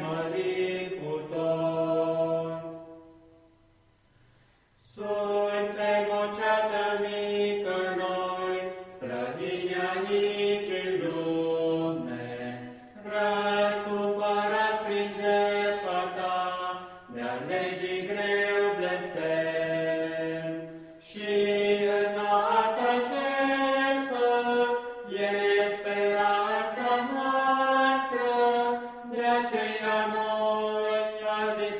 Maria.